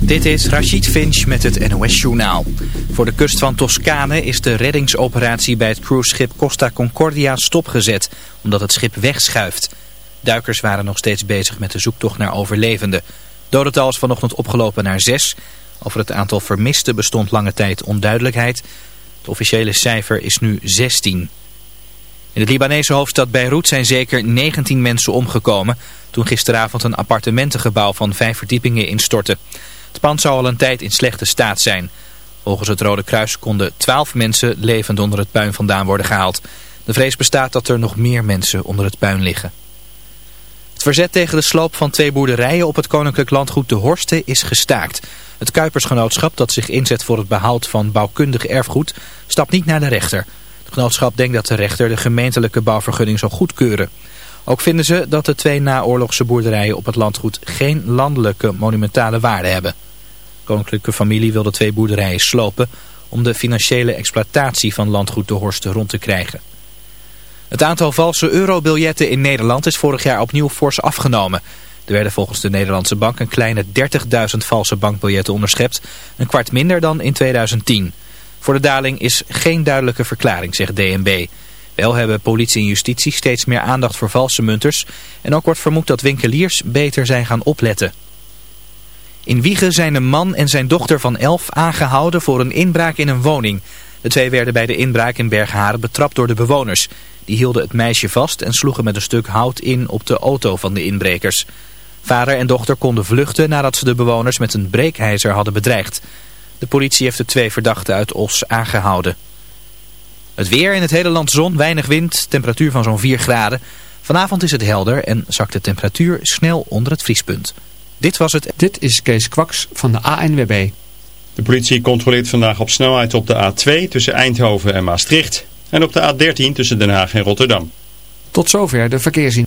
Dit is Rachid Finch met het NOS-journaal. Voor de kust van Toscane is de reddingsoperatie bij het cruiseschip Costa Concordia stopgezet, omdat het schip wegschuift. Duikers waren nog steeds bezig met de zoektocht naar overlevenden. Dodental is vanochtend opgelopen naar zes. Over het aantal vermisten bestond lange tijd onduidelijkheid. Het officiële cijfer is nu 16. In de Libanese hoofdstad Beirut zijn zeker 19 mensen omgekomen... toen gisteravond een appartementengebouw van vijf verdiepingen instortte. Het pand zou al een tijd in slechte staat zijn. Volgens het Rode Kruis konden 12 mensen levend onder het puin vandaan worden gehaald. De vrees bestaat dat er nog meer mensen onder het puin liggen. Het verzet tegen de sloop van twee boerderijen op het koninklijk landgoed De Horsten is gestaakt. Het Kuipersgenootschap dat zich inzet voor het behoud van bouwkundig erfgoed stapt niet naar de rechter... Genootschap denkt dat de rechter de gemeentelijke bouwvergunning zal goedkeuren. Ook vinden ze dat de twee naoorlogse boerderijen op het landgoed geen landelijke monumentale waarde hebben. De koninklijke familie wil de twee boerderijen slopen om de financiële exploitatie van landgoed de Horsten rond te krijgen. Het aantal valse eurobiljetten in Nederland is vorig jaar opnieuw fors afgenomen. Er werden volgens de Nederlandse bank een kleine 30.000 valse bankbiljetten onderschept, een kwart minder dan in 2010. Voor de daling is geen duidelijke verklaring, zegt DNB. Wel hebben politie en justitie steeds meer aandacht voor valse munters... en ook wordt vermoed dat winkeliers beter zijn gaan opletten. In Wiegen zijn een man en zijn dochter van elf aangehouden voor een inbraak in een woning. De twee werden bij de inbraak in Bergharen betrapt door de bewoners. Die hielden het meisje vast en sloegen met een stuk hout in op de auto van de inbrekers. Vader en dochter konden vluchten nadat ze de bewoners met een breekijzer hadden bedreigd. De politie heeft de twee verdachten uit Os aangehouden. Het weer in het hele land zon, weinig wind, temperatuur van zo'n 4 graden. Vanavond is het helder en zakt de temperatuur snel onder het vriespunt. Dit was het... Dit is Kees Kwaks van de ANWB. De politie controleert vandaag op snelheid op de A2 tussen Eindhoven en Maastricht. En op de A13 tussen Den Haag en Rotterdam. Tot zover de verkeerszien.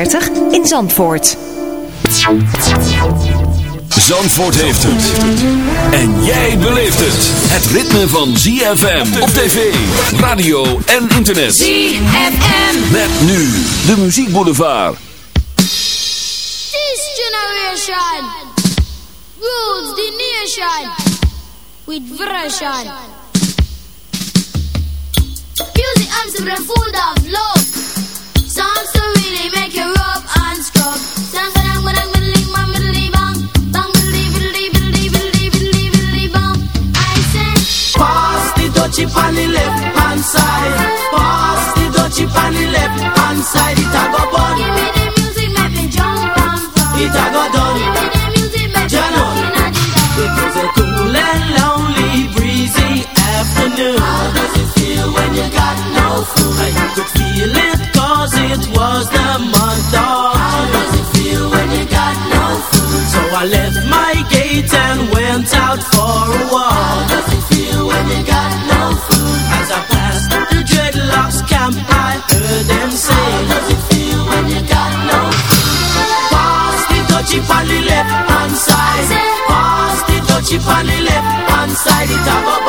in Zandvoort. Zandvoort heeft het. En jij beleeft het. Het ritme van ZFM op tv, radio en internet. ZFM. Met nu de muziekboulevard. This generation rules the nation with version. Music so full of love. On the left hand side. Pass the dutchie on the left hand side. It a go bun. give me the music, make me jump and fun. It a go done. Give me the music, make me jump and. It was a cool and lonely, breezy afternoon. How does it feel when you got no food? I could feel it cause it was the month of How does it feel when you got no food? So I left my gate and went out for a walk. I heard them say, it feel when you got no Pass the dutchie on the left hand side. Pass the dutchie on the left hand side. It's about.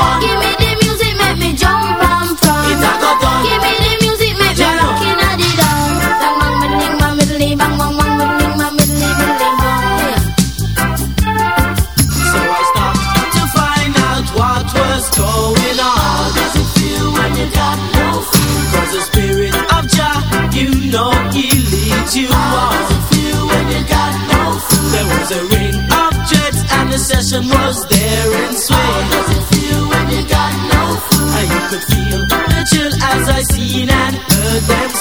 a ring of jets and the session was there in swing. How does it feel when you got no food? You could feel the chill as I seen and heard them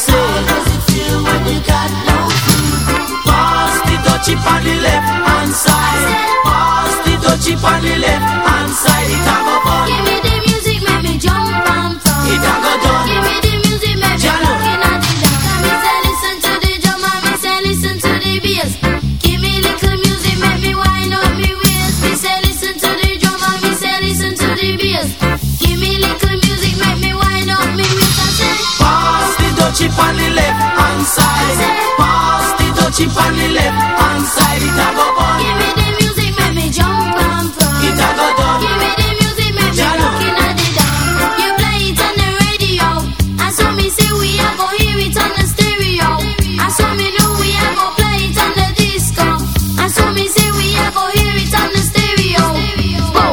chip on the left hand side, it a go on. Give me the music, make me jump and fun. It a go down. Give me the music, make me in at the dark. You play it on the radio, and so me say we a go hear it on the stereo, and so me know we a go play it on the disco, and so me say we a go hear it on the stereo. Go.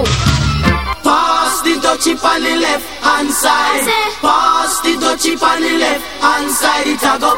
Pass the touchy on the left hand side. Pass the touchy on the left hand side, it a go.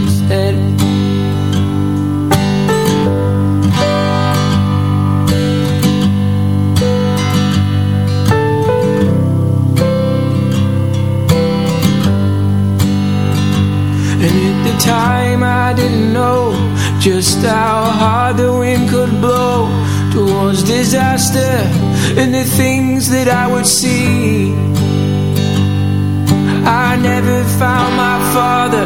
time I didn't know just how hard the wind could blow towards disaster and the things that I would see. I never found my father,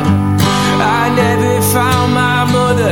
I never found my mother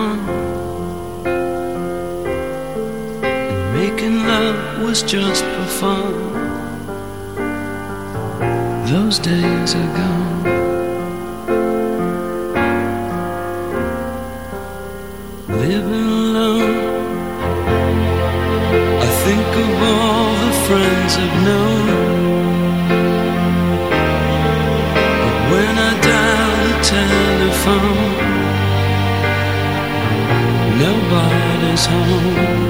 one And making love was just for fun. Those days are gone. Living alone. I think of all the friends I've known. nobody's home.